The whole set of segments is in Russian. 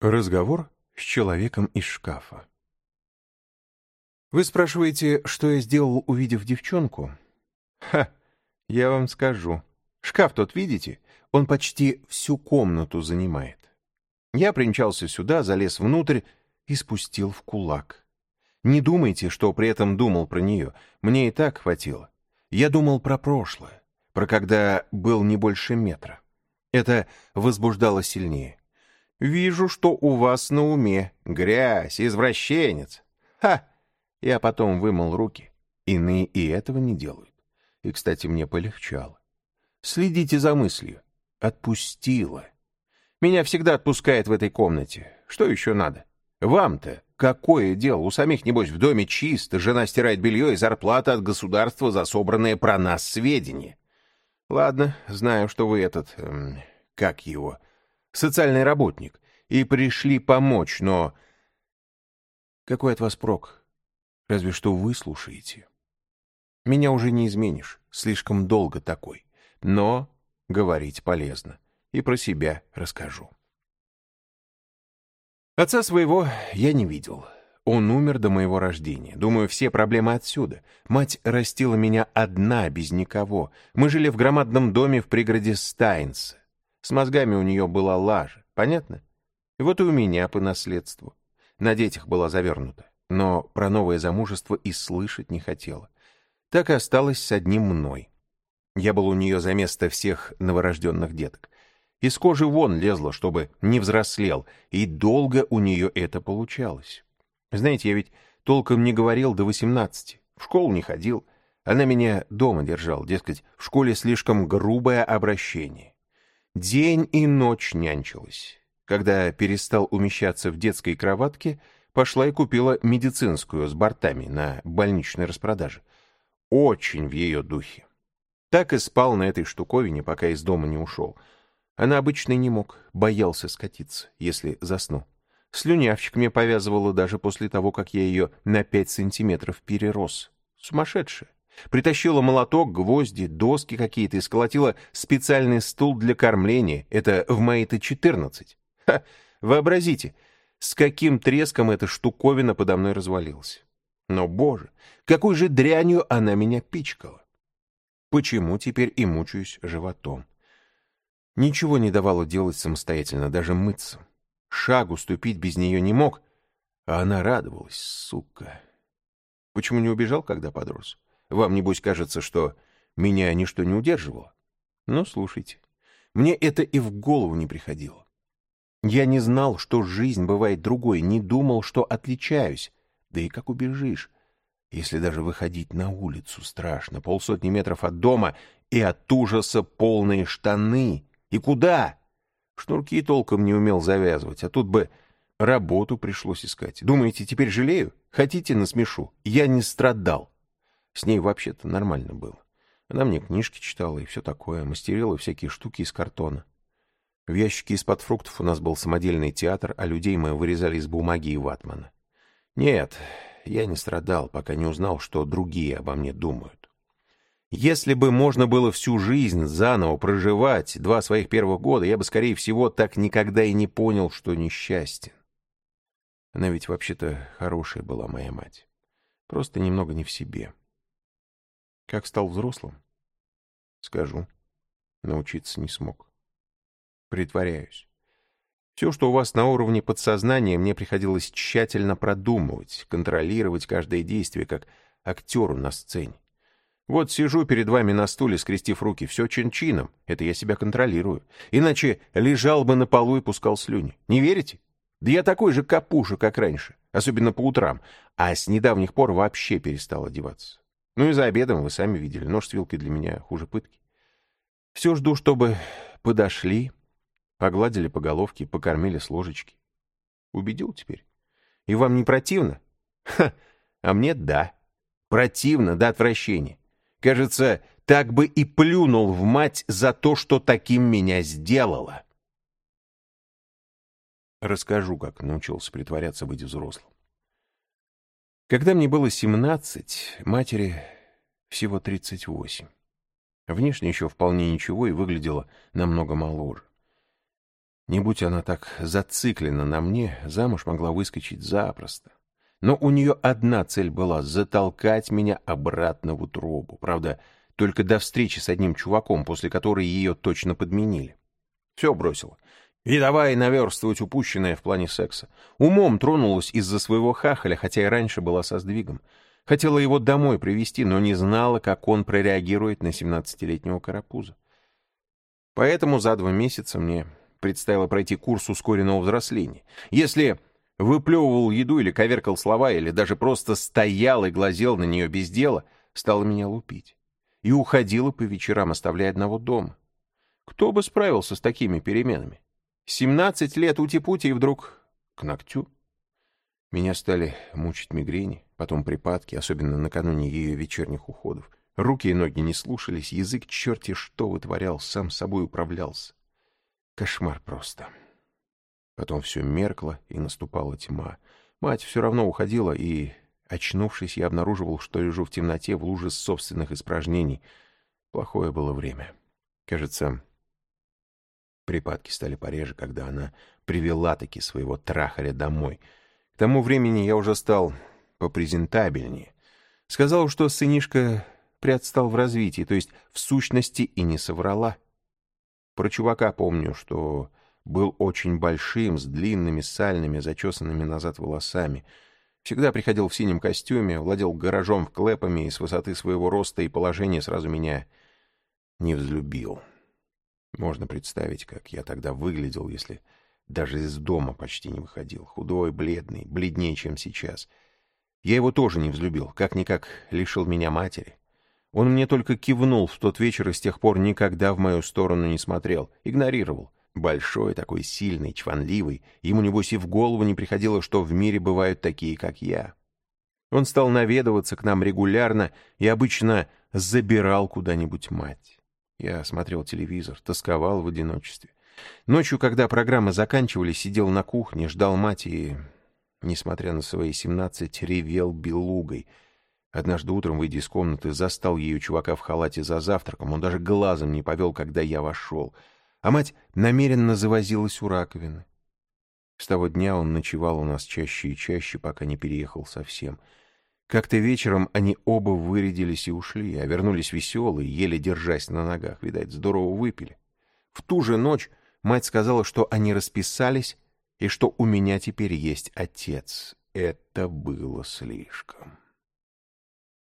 Разговор с человеком из шкафа. Вы спрашиваете, что я сделал, увидев девчонку? Ха, я вам скажу. Шкаф тот, видите? Он почти всю комнату занимает. Я примчался сюда, залез внутрь и спустил в кулак. Не думайте, что при этом думал про нее. Мне и так хватило. Я думал про прошлое, про когда был не больше метра. Это возбуждало сильнее. Вижу, что у вас на уме грязь, извращенец. Ха! Я потом вымыл руки. Иные и этого не делают. И, кстати, мне полегчало. Следите за мыслью. Отпустила. Меня всегда отпускает в этой комнате. Что еще надо? Вам-то какое дело? У самих, небось, в доме чисто, жена стирает белье и зарплата от государства за собранные про нас сведения. Ладно, знаю, что вы этот... Эм, как его социальный работник, и пришли помочь, но... Какой от вас прок? Разве что вы слушаете. Меня уже не изменишь, слишком долго такой. Но говорить полезно. И про себя расскажу. Отца своего я не видел. Он умер до моего рождения. Думаю, все проблемы отсюда. Мать растила меня одна, без никого. Мы жили в громадном доме в пригороде Стайнса. С мозгами у нее была лажа, понятно? И вот и у меня по наследству. На детях была завернута, но про новое замужество и слышать не хотела. Так и осталась с одним мной. Я был у нее за место всех новорожденных деток. Из кожи вон лезла, чтобы не взрослел, и долго у нее это получалось. Знаете, я ведь толком не говорил до восемнадцати, в школу не ходил. Она меня дома держала, дескать, в школе слишком грубое обращение. День и ночь нянчилась. Когда перестал умещаться в детской кроватке, пошла и купила медицинскую с бортами на больничной распродаже. Очень в ее духе. Так и спал на этой штуковине, пока из дома не ушел. Она обычно не мог, боялся скатиться, если засну. Слюнявчик мне повязывала даже после того, как я ее на пять сантиметров перерос. Сумасшедшая. Притащила молоток, гвозди, доски какие-то и сколотила специальный стул для кормления. Это в мои-то четырнадцать. Ха! Вообразите, с каким треском эта штуковина подо мной развалилась. Но, боже, какой же дрянью она меня пичкала. Почему теперь и мучаюсь животом? Ничего не давало делать самостоятельно, даже мыться. Шагу ступить без нее не мог, а она радовалась, сука. Почему не убежал, когда подрос? Вам, небось, кажется, что меня ничто не удерживало? Ну, слушайте, мне это и в голову не приходило. Я не знал, что жизнь бывает другой, не думал, что отличаюсь. Да и как убежишь, если даже выходить на улицу страшно, полсотни метров от дома и от ужаса полные штаны. И куда? Шнурки толком не умел завязывать, а тут бы работу пришлось искать. Думаете, теперь жалею? Хотите, насмешу? Я не страдал. С ней вообще-то нормально было. Она мне книжки читала и все такое, мастерила всякие штуки из картона. В ящике из-под фруктов у нас был самодельный театр, а людей мы вырезали из бумаги и ватмана. Нет, я не страдал, пока не узнал, что другие обо мне думают. Если бы можно было всю жизнь заново проживать два своих первых года, я бы, скорее всего, так никогда и не понял, что несчастен. Она ведь вообще-то хорошая была моя мать. Просто немного не в себе. Как стал взрослым? Скажу. Научиться не смог. Притворяюсь. Все, что у вас на уровне подсознания, мне приходилось тщательно продумывать, контролировать каждое действие, как актеру на сцене. Вот сижу перед вами на стуле, скрестив руки, все чин-чином, это я себя контролирую. Иначе лежал бы на полу и пускал слюни. Не верите? Да я такой же капуша, как раньше, особенно по утрам, а с недавних пор вообще перестал одеваться. Ну и за обедом вы сами видели, нож с вилкой для меня хуже пытки. Все жду, чтобы подошли, погладили по головке, покормили с ложечки. Убедил теперь? И вам не противно? Ха, а мне да. Противно до отвращения. Кажется, так бы и плюнул в мать за то, что таким меня сделала. Расскажу, как научился притворяться быть взрослым. Когда мне было 17, матери всего 38. Внешне еще вполне ничего и выглядела намного моложе. Не будь она так зациклена на мне, замуж могла выскочить запросто. Но у нее одна цель была — затолкать меня обратно в утробу. Правда, только до встречи с одним чуваком, после которой ее точно подменили. Все бросила. И давай наверстывать упущенное в плане секса. Умом тронулась из-за своего хахаля, хотя и раньше была со сдвигом. Хотела его домой привести, но не знала, как он прореагирует на 17-летнего карапуза. Поэтому за два месяца мне предстояло пройти курс ускоренного взросления. Если выплевывал еду или коверкал слова, или даже просто стоял и глазел на нее без дела, стала меня лупить. И уходила по вечерам, оставляя одного дома. Кто бы справился с такими переменами? Семнадцать лет ути-пути и вдруг к ногтю. Меня стали мучить мигрени, потом припадки, особенно накануне ее вечерних уходов. Руки и ноги не слушались, язык черти что вытворял, сам собой управлялся. Кошмар просто. Потом все меркло, и наступала тьма. Мать все равно уходила, и, очнувшись, я обнаруживал, что лежу в темноте в луже собственных испражнений. Плохое было время. Кажется, припадки стали пореже, когда она привела-таки своего трахаря домой. К тому времени я уже стал попрезентабельнее. Сказал, что сынишка приотстал в развитии, то есть в сущности и не соврала. Про чувака помню, что был очень большим, с длинными, сальными, зачесанными назад волосами. Всегда приходил в синем костюме, владел гаражом в клепами и с высоты своего роста и положения сразу меня не взлюбил. Можно представить, как я тогда выглядел, если даже из дома почти не выходил. Худой, бледный, бледнее, чем сейчас. Я его тоже не взлюбил, как-никак лишил меня матери. Он мне только кивнул в тот вечер и с тех пор никогда в мою сторону не смотрел, игнорировал. Большой, такой сильный, чванливый, ему, небось, и в голову не приходило, что в мире бывают такие, как я. Он стал наведываться к нам регулярно и обычно забирал куда-нибудь мать. Я смотрел телевизор, тосковал в одиночестве. Ночью, когда программы заканчивались, сидел на кухне, ждал мать и, несмотря на свои семнадцать, ревел белугой — Однажды утром, выйдя из комнаты, застал ее чувака в халате за завтраком. Он даже глазом не повел, когда я вошел. А мать намеренно завозилась у раковины. С того дня он ночевал у нас чаще и чаще, пока не переехал совсем. Как-то вечером они оба вырядились и ушли, а вернулись веселые, еле держась на ногах. Видать, здорово выпили. В ту же ночь мать сказала, что они расписались и что у меня теперь есть отец. Это было слишком.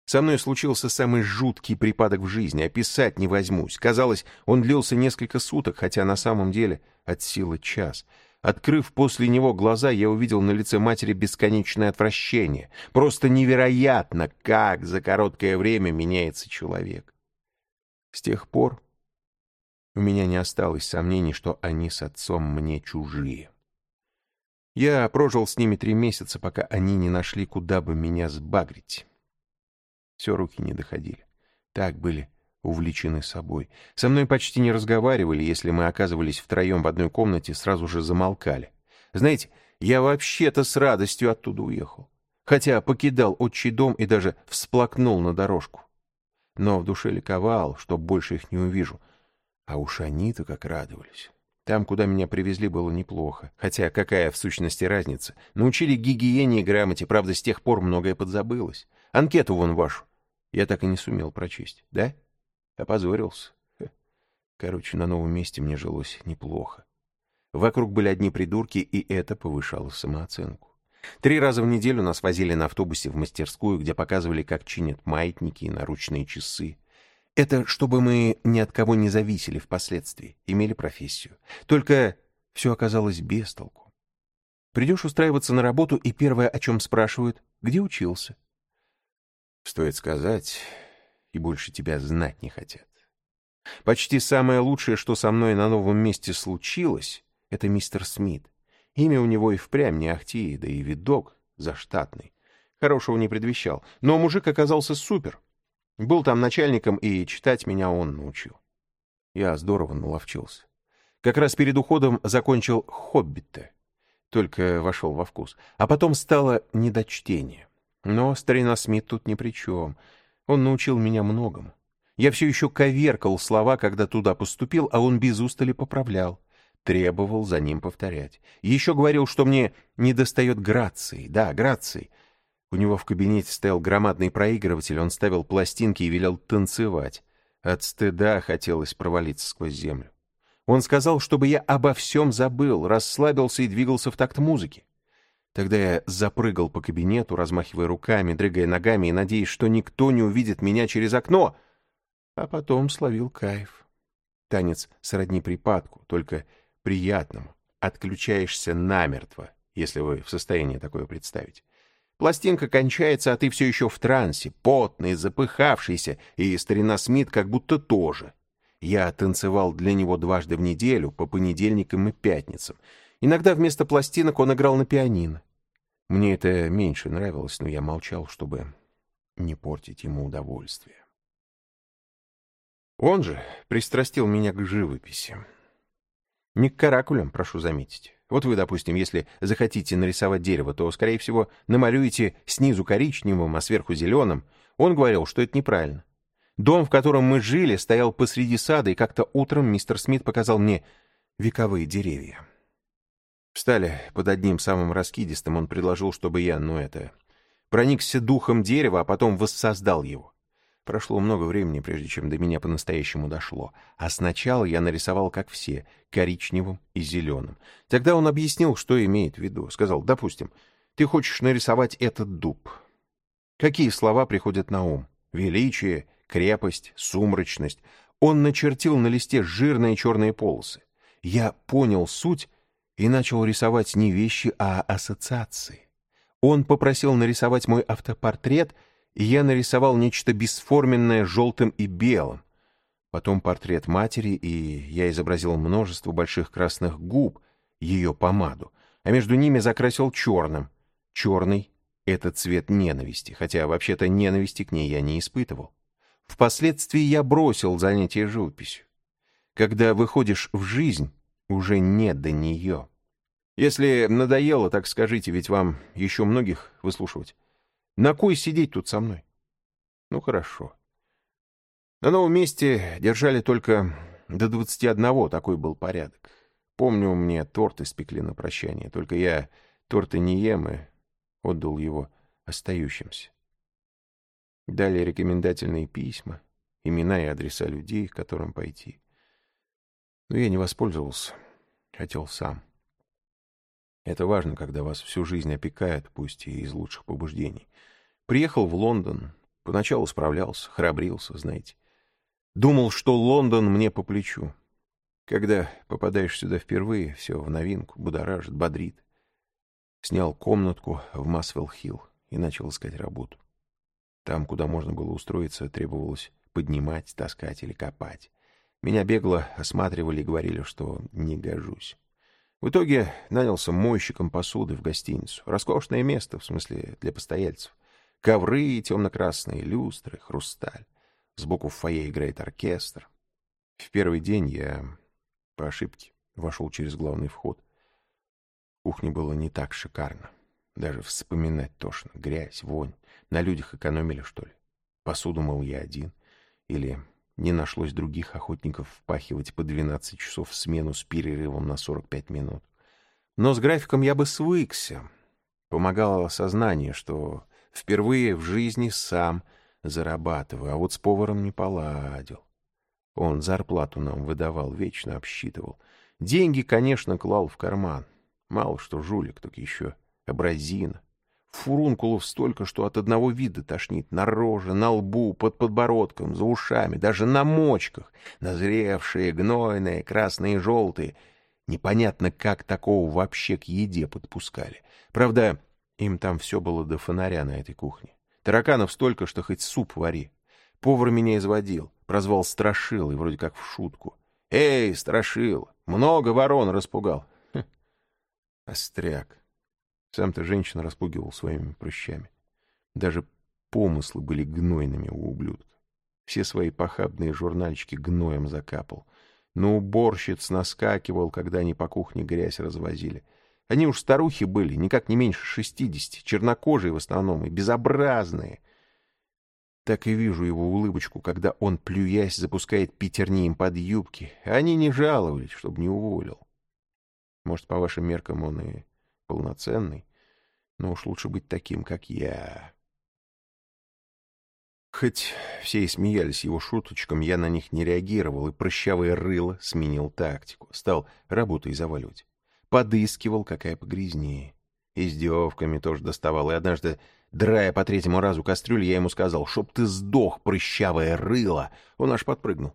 Со мной случился самый жуткий припадок в жизни, описать не возьмусь. Казалось, он длился несколько суток, хотя на самом деле от силы час. Открыв после него глаза, я увидел на лице матери бесконечное отвращение. Просто невероятно, как за короткое время меняется человек. С тех пор у меня не осталось сомнений, что они с отцом мне чужие. Я прожил с ними три месяца, пока они не нашли, куда бы меня сбагрить. Все руки не доходили. Так были увлечены собой. Со мной почти не разговаривали, если мы оказывались втроем в одной комнате, сразу же замолкали. Знаете, я вообще-то с радостью оттуда уехал. Хотя покидал отчий дом и даже всплакнул на дорожку. Но в душе ликовал, что больше их не увижу. А уж они-то как радовались. Там, куда меня привезли, было неплохо. Хотя какая в сущности разница? Научили гигиене и грамоте, правда, с тех пор многое подзабылось. Анкету вон вашу. Я так и не сумел прочесть, да? Опозорился. Короче, на новом месте мне жилось неплохо. Вокруг были одни придурки, и это повышало самооценку. Три раза в неделю нас возили на автобусе в мастерскую, где показывали, как чинят маятники и наручные часы. Это чтобы мы ни от кого не зависели впоследствии, имели профессию. Только все оказалось без толку. Придешь устраиваться на работу, и первое, о чем спрашивают, где учился? Стоит сказать, и больше тебя знать не хотят. Почти самое лучшее, что со мной на новом месте случилось, это мистер Смит. Имя у него и впрямь не ахти, да и видок заштатный. Хорошего не предвещал, но мужик оказался супер. Был там начальником, и читать меня он научил. Я здорово наловчился. Как раз перед уходом закончил «Хоббита», только вошел во вкус. А потом стало недочтение. Но старина Смит тут ни при чем. Он научил меня многому. Я все еще коверкал слова, когда туда поступил, а он без устали поправлял. требовал за ним повторять. Еще говорил, что мне недостает грации. Да, грации. У него в кабинете стоял громадный проигрыватель, он ставил пластинки и велел танцевать. От стыда хотелось провалиться сквозь землю. Он сказал, чтобы я обо всем забыл, расслабился и двигался в такт музыки. Тогда я запрыгал по кабинету, размахивая руками, дрыгая ногами и надеясь, что никто не увидит меня через окно. А потом словил кайф. Танец сродни припадку, только приятному. Отключаешься намертво, если вы в состоянии такое представить. Пластинка кончается, а ты все еще в трансе, потный, запыхавшийся, и старина Смит как будто тоже. Я танцевал для него дважды в неделю, по понедельникам и пятницам. Иногда вместо пластинок он играл на пианино. Мне это меньше нравилось, но я молчал, чтобы не портить ему удовольствие. Он же пристрастил меня к живописи. Не к каракулям, прошу заметить. Вот вы, допустим, если захотите нарисовать дерево, то, скорее всего, намалюете снизу коричневым, а сверху зеленым. Он говорил, что это неправильно. Дом, в котором мы жили, стоял посреди сада, и как-то утром мистер Смит показал мне вековые деревья. Встали под одним самым раскидистым, он предложил, чтобы я, ну это, проникся духом дерева, а потом воссоздал его. Прошло много времени, прежде чем до меня по-настоящему дошло. А сначала я нарисовал, как все, коричневым и зеленым. Тогда он объяснил, что имеет в виду. Сказал, допустим, ты хочешь нарисовать этот дуб. Какие слова приходят на ум? Величие, крепость, сумрачность. Он начертил на листе жирные черные полосы. Я понял суть и начал рисовать не вещи, а ассоциации. Он попросил нарисовать мой автопортрет — и я нарисовал нечто бесформенное желтым и белым. Потом портрет матери, и я изобразил множество больших красных губ, ее помаду, а между ними закрасил черным. Черный — это цвет ненависти, хотя вообще-то ненависти к ней я не испытывал. Впоследствии я бросил занятие живописью. Когда выходишь в жизнь, уже не до нее. Если надоело, так скажите, ведь вам еще многих выслушивать. На кой сидеть тут со мной? Ну, хорошо. На новом месте держали только до двадцати одного, такой был порядок. Помню, мне торт испекли на прощание, только я торта не ем и отдал его остающимся. Дали рекомендательные письма, имена и адреса людей, к которым пойти. Но я не воспользовался, хотел сам. Это важно, когда вас всю жизнь опекают, пусть и из лучших побуждений. Приехал в Лондон. Поначалу справлялся, храбрился, знаете. Думал, что Лондон мне по плечу. Когда попадаешь сюда впервые, все в новинку, будоражит, бодрит. Снял комнатку в Масвелл-Хилл и начал искать работу. Там, куда можно было устроиться, требовалось поднимать, таскать или копать. Меня бегло осматривали и говорили, что не гожусь. В итоге нанялся мойщиком посуды в гостиницу. Роскошное место, в смысле, для постояльцев. Ковры темно-красные, люстры, хрусталь. Сбоку в фойе играет оркестр. В первый день я по ошибке вошел через главный вход. В кухне было не так шикарно. Даже вспоминать тошно. Грязь, вонь. На людях экономили, что ли? Посуду, мол, я один. Или не нашлось других охотников впахивать по 12 часов в смену с перерывом на 45 минут. Но с графиком я бы свыкся. Помогало сознание, что впервые в жизни сам зарабатываю, а вот с поваром не поладил. Он зарплату нам выдавал, вечно обсчитывал. Деньги, конечно, клал в карман. Мало что жулик, так еще абразина. Фурункулов столько, что от одного вида тошнит. На роже, на лбу, под подбородком, за ушами, даже на мочках. Назревшие, гнойные, красные и желтые. Непонятно, как такого вообще к еде подпускали. Правда, им там все было до фонаря на этой кухне. Тараканов столько, что хоть суп вари. Повар меня изводил, прозвал Страшил, и вроде как в шутку. «Эй, Страшил, много ворон распугал». Хм. Остряк. Сам-то женщина распугивал своими прыщами. Даже помыслы были гнойными у ублюдка. Все свои похабные журнальчики гноем закапал. На уборщиц наскакивал, когда они по кухне грязь развозили. Они уж старухи были, никак не меньше шестидесяти, чернокожие в основном и безобразные. Так и вижу его улыбочку, когда он, плюясь, запускает пятерни им под юбки. Они не жаловались, чтобы не уволил. Может, по вашим меркам он и полноценный, но уж лучше быть таким, как я. Хоть все и смеялись его шуточкам, я на них не реагировал, и прыщавое рыло сменил тактику. Стал работой заваливать. Подыскивал, какая погрязнее. Издевками тоже доставал, и однажды, драя по третьему разу кастрюль, я ему сказал, «Чтоб ты сдох, прыщавое рыло!» Он аж подпрыгнул.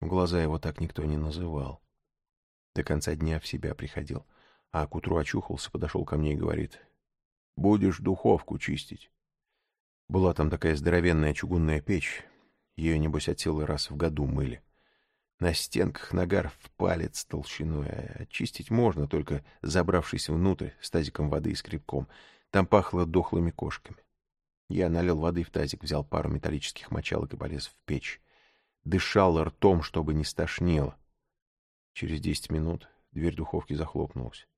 В глаза его так никто не называл. До конца дня в себя приходил. А к утру очухался, подошел ко мне и говорит, «Будешь духовку чистить». Была там такая здоровенная чугунная печь. Ее, небось, от силы раз в году мыли. На стенках нагар в палец толщиной, а очистить можно, только забравшись внутрь с тазиком воды и скребком. Там пахло дохлыми кошками. Я налил воды в тазик, взял пару металлических мочалок и полез в печь. Дышал ртом, чтобы не стошнило. Через десять минут дверь духовки захлопнулась.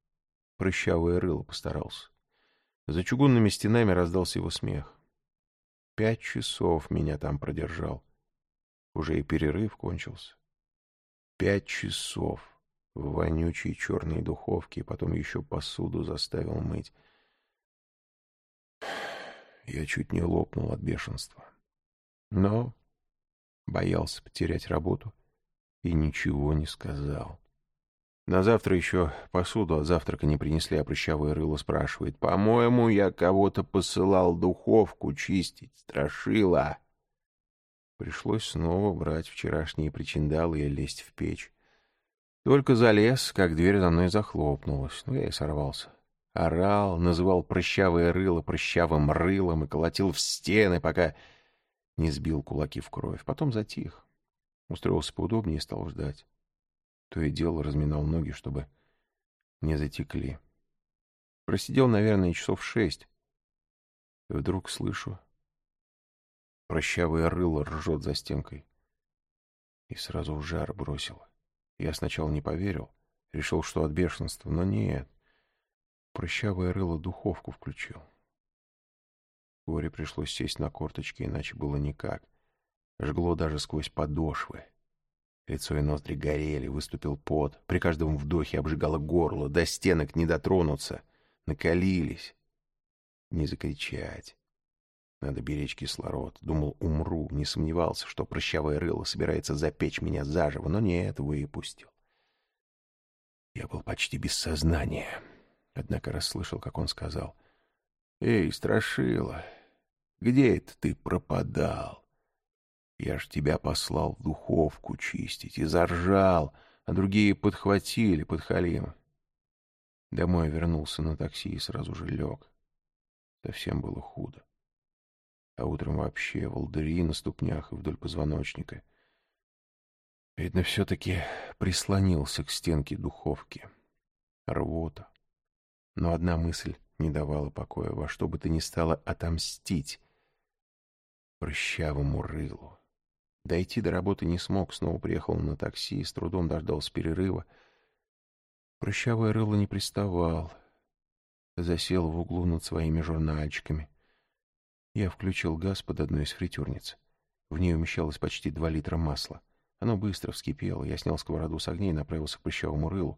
Прыщавое рыло постарался. За чугунными стенами раздался его смех. Пять часов меня там продержал. Уже и перерыв кончился. Пять часов в вонючей черной духовке, и потом еще посуду заставил мыть. Я чуть не лопнул от бешенства. Но боялся потерять работу и ничего не сказал. На завтра еще посуду от завтрака не принесли, а прыщавое рыло спрашивает. «По-моему, я кого-то посылал духовку чистить. Страшила!» Пришлось снова брать вчерашние причиндалы и лезть в печь. Только залез, как дверь за мной захлопнулась. Ну, я и сорвался. Орал, называл прыщавое рыло прыщавым рылом и колотил в стены, пока не сбил кулаки в кровь. Потом затих. Устроился поудобнее и стал ждать. То и дело разминал ноги, чтобы не затекли. Просидел, наверное, часов шесть. И вдруг слышу, прощавое рыло ржет за стенкой. И сразу жар бросило. Я сначала не поверил, решил, что от бешенства, но нет. Прощавое рыло духовку включил. Вскоре пришлось сесть на корточки, иначе было никак. Жгло даже сквозь подошвы. Лицо и ноздри горели, выступил пот. При каждом вдохе обжигало горло, до стенок не дотронуться. Накалились. Не закричать. Надо беречь кислород. Думал, умру. Не сомневался, что прыщавое рыло собирается запечь меня заживо, но нет, выпустил. Я был почти без сознания. Однако расслышал, как он сказал. «Эй, страшила, где это ты пропадал?» Я ж тебя послал в духовку чистить и заржал, а другие подхватили подхалимы. Домой вернулся на такси и сразу же лег. Совсем было худо. А утром вообще волдыри на ступнях и вдоль позвоночника. Видно, все-таки прислонился к стенке духовки. Рвота. Но одна мысль не давала покоя, во что бы то ни стало отомстить прыщавому рылу. Дойти до работы не смог, снова приехал на такси, с трудом дождался перерыва. Прыщавое рыло не приставал. Засел в углу над своими журнальчиками. Я включил газ под одной из фритюрниц. В ней умещалось почти два литра масла. Оно быстро вскипело. Я снял сковороду с огней и направился к прыщавому рылу.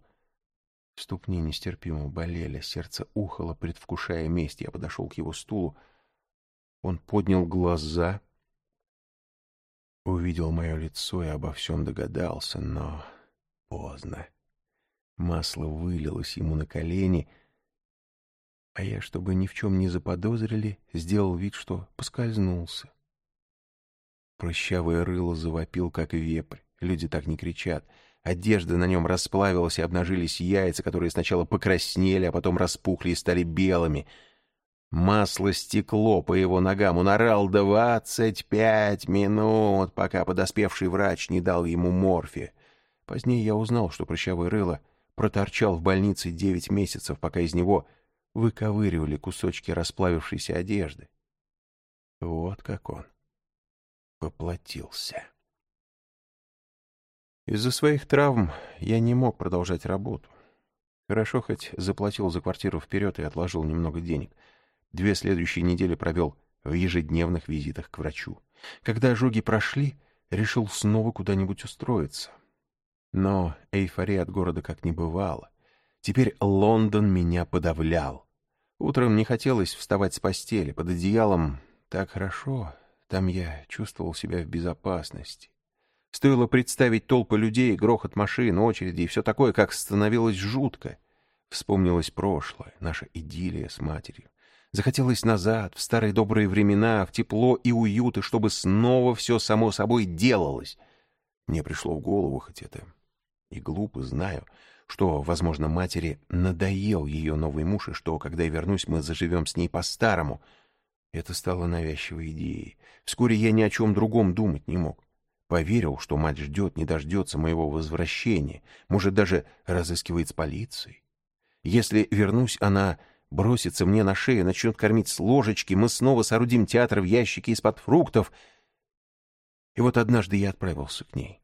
Ступни нестерпимо болели, сердце ухало, предвкушая месть. Я подошел к его стулу. Он поднял глаза увидел мое лицо и обо всем догадался, но поздно. Масло вылилось ему на колени, а я, чтобы ни в чем не заподозрили, сделал вид, что поскользнулся. Прыщавое рыло завопил, как вепрь. Люди так не кричат. Одежда на нем расплавилась, и обнажились яйца, которые сначала покраснели, а потом распухли и стали белыми — Масло стекло по его ногам. Он орал двадцать пять минут, пока подоспевший врач не дал ему морфи. Позднее я узнал, что прыщавый рыло проторчал в больнице девять месяцев, пока из него выковыривали кусочки расплавившейся одежды. Вот как он поплатился. Из-за своих травм я не мог продолжать работу. Хорошо хоть заплатил за квартиру вперед и отложил немного денег — Две следующие недели провел в ежедневных визитах к врачу. Когда ожоги прошли, решил снова куда-нибудь устроиться. Но эйфория от города как не бывало. Теперь Лондон меня подавлял. Утром не хотелось вставать с постели. Под одеялом так хорошо. Там я чувствовал себя в безопасности. Стоило представить толпы людей, грохот машин, очереди и все такое, как становилось жутко. Вспомнилось прошлое, наша идиллия с матерью. Захотелось назад, в старые добрые времена, в тепло и уют, и чтобы снова все само собой делалось. Мне пришло в голову, хоть это и глупо, знаю, что, возможно, матери надоел ее новый муж, и что, когда я вернусь, мы заживем с ней по-старому. Это стало навязчивой идеей. Вскоре я ни о чем другом думать не мог. Поверил, что мать ждет, не дождется моего возвращения, может, даже разыскивает с полицией. Если вернусь, она бросится мне на шею, начнет кормить с ложечки, мы снова соорудим театр в ящике из-под фруктов. И вот однажды я отправился к ней.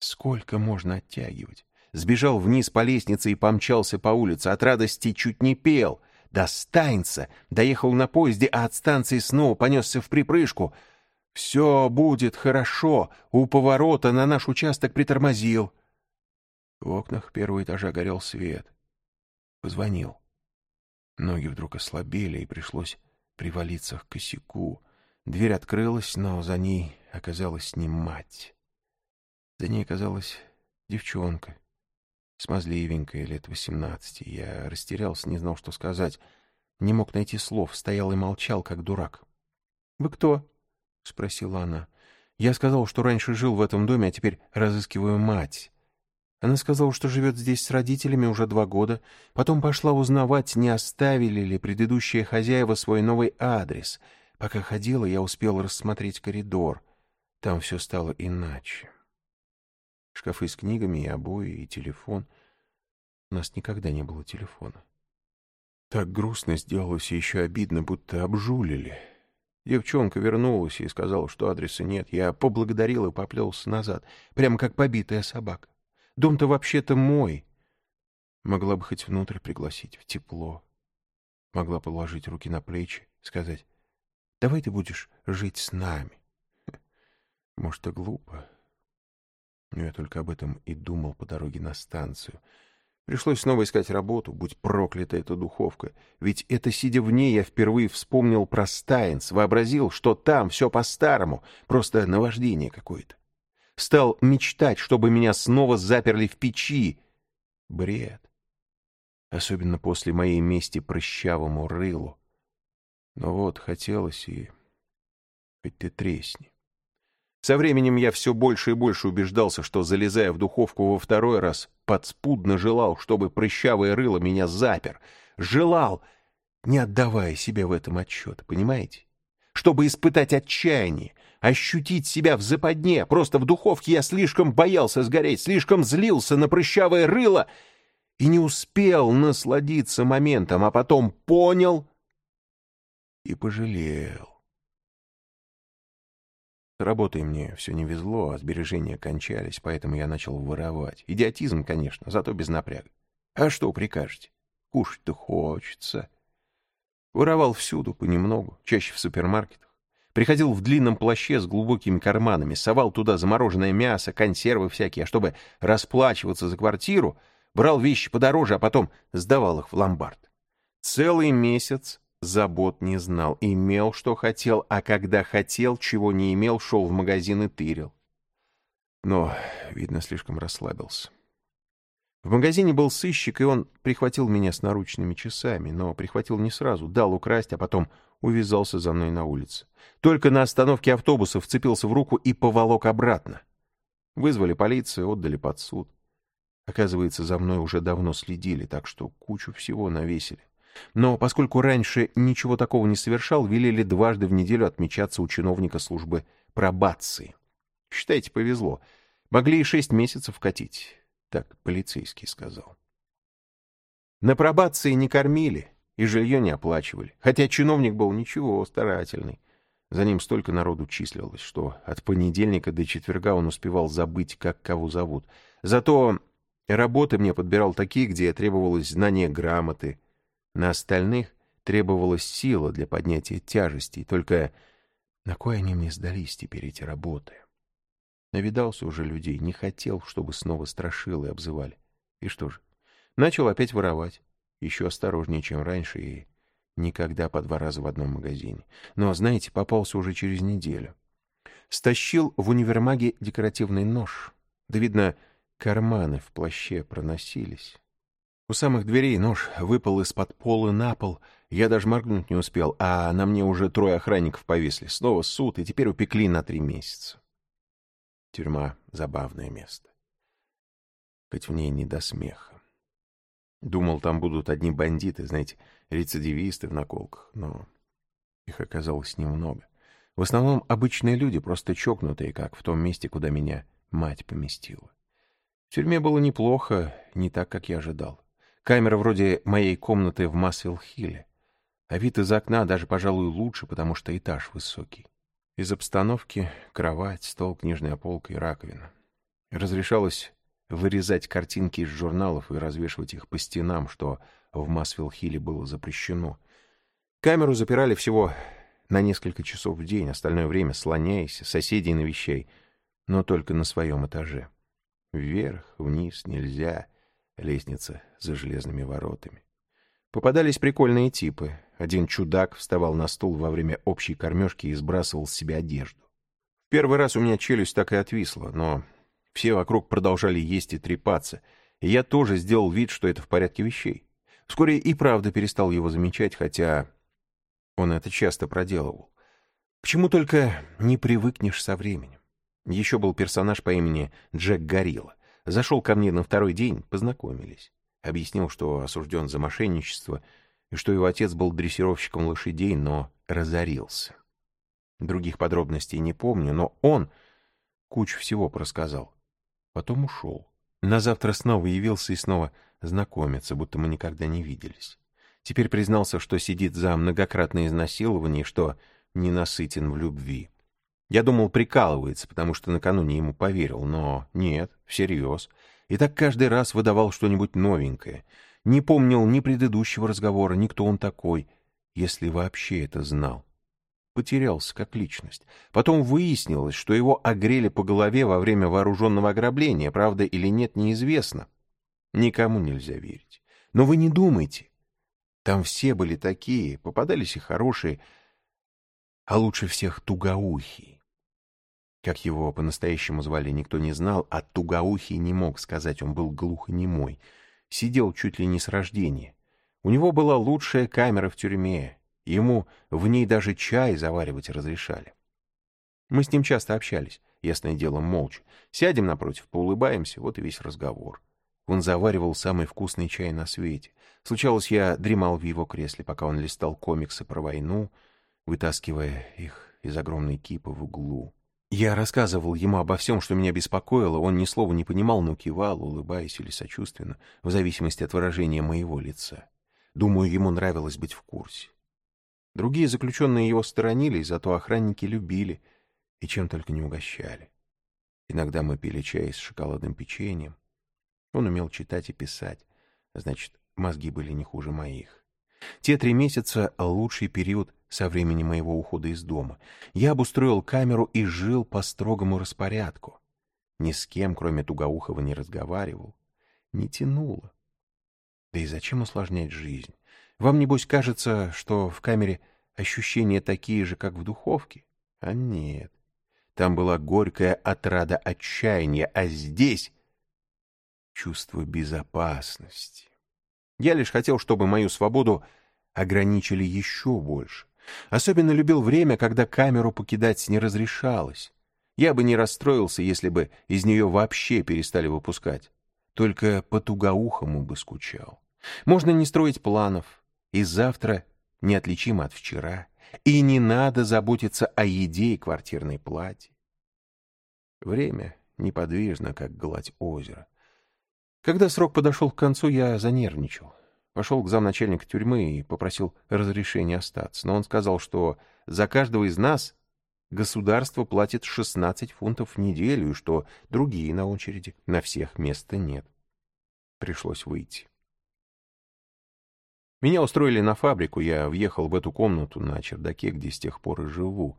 Сколько можно оттягивать? Сбежал вниз по лестнице и помчался по улице. От радости чуть не пел. До. Доехал на поезде, а от станции снова понесся в припрыжку. «Все будет хорошо!» У поворота на наш участок притормозил. В окнах первого этажа горел свет. Позвонил. Ноги вдруг ослабели, и пришлось привалиться к косяку. Дверь открылась, но за ней оказалась не мать. За ней оказалась девчонка, смазливенькая, лет восемнадцати. Я растерялся, не знал, что сказать. Не мог найти слов, стоял и молчал, как дурак. — Вы кто? — спросила она. Я сказал, что раньше жил в этом доме, а теперь разыскиваю мать. Она сказала, что живет здесь с родителями уже два года. Потом пошла узнавать, не оставили ли предыдущие хозяева свой новый адрес. Пока ходила, я успел рассмотреть коридор. Там все стало иначе. Шкафы с книгами и обои, и телефон. У нас никогда не было телефона. Так грустно сделалось и еще обидно, будто обжулили. Девчонка вернулась и сказала, что адреса нет. Я поблагодарил и поплелся назад, прямо как побитая собака. Дом-то вообще-то мой. Могла бы хоть внутрь пригласить, в тепло. Могла положить руки на плечи, сказать, давай ты будешь жить с нами. Может, и глупо. Но я только об этом и думал по дороге на станцию. Пришлось снова искать работу, будь проклята эта духовка. Ведь это, сидя в ней, я впервые вспомнил про Стайнс, вообразил, что там все по-старому, просто наваждение какое-то. Стал мечтать, чтобы меня снова заперли в печи. Бред. Особенно после моей мести прыщавому рылу. Но вот хотелось и... Хоть ты тресни. Со временем я все больше и больше убеждался, что, залезая в духовку во второй раз, подспудно желал, чтобы прыщавое рыло меня запер. Желал, не отдавая себе в этом отчет, понимаете? Чтобы испытать отчаяние, ощутить себя в западне. Просто в духовке я слишком боялся сгореть, слишком злился на прыщавое рыло и не успел насладиться моментом, а потом понял и пожалел. С работой мне все не везло, а сбережения кончались, поэтому я начал воровать. Идиотизм, конечно, зато без напряга. А что прикажете? Кушать-то хочется. Воровал всюду, понемногу, чаще в супермаркетах. Приходил в длинном плаще с глубокими карманами, совал туда замороженное мясо, консервы всякие, а чтобы расплачиваться за квартиру, брал вещи подороже, а потом сдавал их в ломбард. Целый месяц забот не знал, имел, что хотел, а когда хотел, чего не имел, шел в магазин и тырил. Но, видно, слишком расслабился. В магазине был сыщик, и он прихватил меня с наручными часами, но прихватил не сразу, дал украсть, а потом увязался за мной на улице. Только на остановке автобуса вцепился в руку и поволок обратно. Вызвали полицию, отдали под суд. Оказывается, за мной уже давно следили, так что кучу всего навесили. Но поскольку раньше ничего такого не совершал, велели дважды в неделю отмечаться у чиновника службы пробации. Считайте, повезло. Могли и шесть месяцев катить. Так полицейский сказал. На пробации не кормили и жилье не оплачивали. Хотя чиновник был ничего, старательный. За ним столько народу числилось, что от понедельника до четверга он успевал забыть, как кого зовут. Зато работы мне подбирал такие, где требовалось знание грамоты. На остальных требовалась сила для поднятия тяжестей. Только на кой они мне сдались теперь, эти работы? Навидался уже людей, не хотел, чтобы снова страшилы обзывали. И что же, Начал опять воровать. Еще осторожнее, чем раньше, и никогда по два раза в одном магазине. Но, знаете, попался уже через неделю. Стащил в универмаге декоративный нож. Да, видно, карманы в плаще проносились. У самых дверей нож выпал из-под пола на пол. Я даже моргнуть не успел, а на мне уже трое охранников повесили. Снова суд, и теперь упекли на три месяца. Тюрьма — забавное место. Хоть в ней не до смеха. Думал, там будут одни бандиты, знаете, рецидивисты в наколках, но их оказалось немного. В основном обычные люди, просто чокнутые, как в том месте, куда меня мать поместила. В тюрьме было неплохо, не так, как я ожидал. Камера вроде моей комнаты в Масвилл-Хилле. А вид из окна даже, пожалуй, лучше, потому что этаж высокий. Из обстановки — кровать, стол, книжная полка и раковина. Разрешалось вырезать картинки из журналов и развешивать их по стенам, что в Масвилл-Хилле было запрещено. Камеру запирали всего на несколько часов в день, остальное время слоняясь, соседей навещай, но только на своем этаже. Вверх, вниз нельзя, лестница за железными воротами. Попадались прикольные типы. Один чудак вставал на стул во время общей кормежки и сбрасывал с себя одежду. В первый раз у меня челюсть так и отвисла, но все вокруг продолжали есть и трепаться, и я тоже сделал вид, что это в порядке вещей. Вскоре и правда перестал его замечать, хотя он это часто проделывал. К чему только не привыкнешь со временем. Еще был персонаж по имени Джек Горилла. Зашел ко мне на второй день, познакомились. Объяснил, что осужден за мошенничество и что его отец был дрессировщиком лошадей, но разорился. Других подробностей не помню, но он кучу всего просказал. Потом ушел. На завтра снова явился и снова знакомиться, будто мы никогда не виделись. Теперь признался, что сидит за многократное изнасилование, что ненасытен в любви. Я думал, прикалывается, потому что накануне ему поверил, но нет, всерьез. И так каждый раз выдавал что-нибудь новенькое. Не помнил ни предыдущего разговора, ни кто он такой, если вообще это знал потерялся как личность. Потом выяснилось, что его огрели по голове во время вооруженного ограбления, правда или нет, неизвестно. Никому нельзя верить. Но вы не думайте. Там все были такие, попадались и хорошие, а лучше всех тугоухие. Как его по-настоящему звали, никто не знал, а тугоухий не мог сказать, он был глухонемой. Сидел чуть ли не с рождения. У него была лучшая камера в тюрьме, Ему в ней даже чай заваривать разрешали. Мы с ним часто общались, ясное дело, молча. Сядем напротив, поулыбаемся, вот и весь разговор. Он заваривал самый вкусный чай на свете. Случалось, я дремал в его кресле, пока он листал комиксы про войну, вытаскивая их из огромной кипы в углу. Я рассказывал ему обо всем, что меня беспокоило, он ни слова не понимал, но кивал, улыбаясь или сочувственно, в зависимости от выражения моего лица. Думаю, ему нравилось быть в курсе. Другие заключенные его сторонились, зато охранники любили и чем только не угощали. Иногда мы пили чай с шоколадным печеньем. Он умел читать и писать, значит, мозги были не хуже моих. Те три месяца — лучший период со времени моего ухода из дома. Я обустроил камеру и жил по строгому распорядку. Ни с кем, кроме Тугоухова, не разговаривал. Не тянуло. Да и зачем усложнять жизнь? Вам, небось, кажется, что в камере ощущения такие же, как в духовке? А нет. Там была горькая отрада отчаяния, а здесь чувство безопасности. Я лишь хотел, чтобы мою свободу ограничили еще больше. Особенно любил время, когда камеру покидать не разрешалось. Я бы не расстроился, если бы из нее вообще перестали выпускать. Только по тугоухому бы скучал. Можно не строить планов, и завтра неотличимо от вчера, и не надо заботиться о еде и квартирной плате. Время неподвижно, как гладь озера. Когда срок подошел к концу, я занервничал. Пошел к замначальника тюрьмы и попросил разрешения остаться. Но он сказал, что за каждого из нас государство платит 16 фунтов в неделю, и что другие на очереди, на всех места нет. Пришлось выйти. Меня устроили на фабрику, я въехал в эту комнату на чердаке, где с тех пор и живу.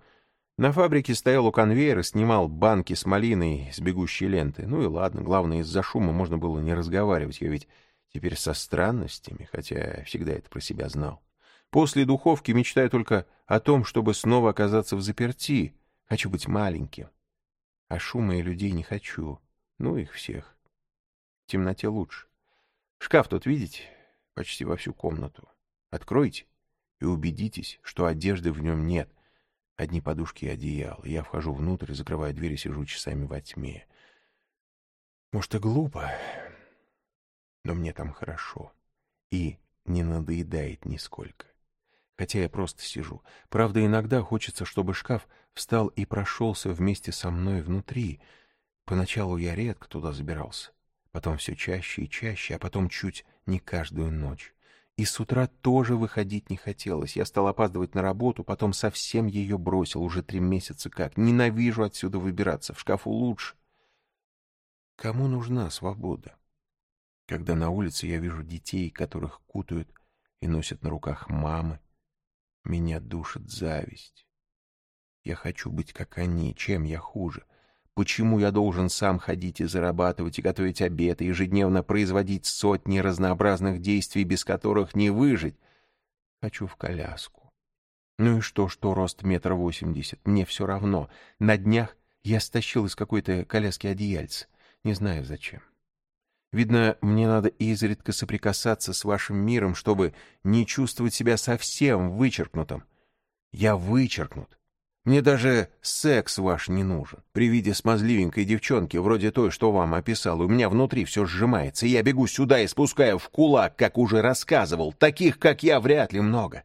На фабрике стоял у конвейера, снимал банки с малиной с бегущей ленты. Ну и ладно, главное, из-за шума можно было не разговаривать, я ведь Теперь со странностями, хотя всегда это про себя знал. После духовки мечтаю только о том, чтобы снова оказаться в заперти. Хочу быть маленьким. А шума и людей не хочу. Ну, их всех. В темноте лучше. Шкаф тут, видите? Почти во всю комнату. Откройте и убедитесь, что одежды в нем нет. Одни подушки и одеяло. Я вхожу внутрь, закрываю дверь и сижу часами во тьме. Может, и глупо, но мне там хорошо. И не надоедает нисколько. Хотя я просто сижу. Правда, иногда хочется, чтобы шкаф встал и прошелся вместе со мной внутри. Поначалу я редко туда забирался. Потом все чаще и чаще, а потом чуть не каждую ночь. И с утра тоже выходить не хотелось. Я стал опаздывать на работу, потом совсем ее бросил, уже три месяца как. Ненавижу отсюда выбираться, в шкафу лучше. Кому нужна свобода? Когда на улице я вижу детей, которых кутают и носят на руках мамы, меня душит зависть. Я хочу быть как они, чем я хуже? Почему я должен сам ходить и зарабатывать, и готовить обед, и ежедневно производить сотни разнообразных действий, без которых не выжить? Хочу в коляску. Ну и что, что рост метр восемьдесят? Мне все равно. На днях я стащил из какой-то коляски одеяльце. Не знаю зачем. Видно, мне надо изредка соприкасаться с вашим миром, чтобы не чувствовать себя совсем вычеркнутым. Я вычеркнут. Мне даже секс ваш не нужен. При виде смазливенькой девчонки, вроде той, что вам описал, у меня внутри все сжимается, и я бегу сюда и спускаю в кулак, как уже рассказывал. Таких, как я, вряд ли много.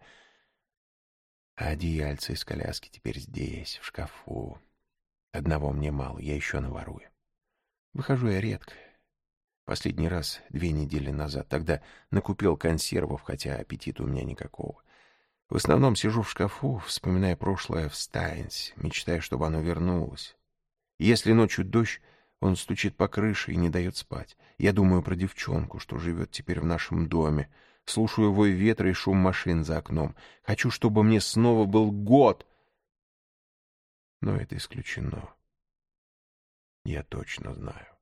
А одеяльце из коляски теперь здесь, в шкафу. Одного мне мало, я еще наворую. Выхожу я редко. Последний раз две недели назад. Тогда накупил консервов, хотя аппетита у меня никакого. В основном сижу в шкафу, вспоминая прошлое в Стайнс, мечтая, чтобы оно вернулось. Если ночью дождь, он стучит по крыше и не дает спать. Я думаю про девчонку, что живет теперь в нашем доме. Слушаю вой ветра и шум машин за окном. Хочу, чтобы мне снова был год. Но это исключено. Я точно знаю.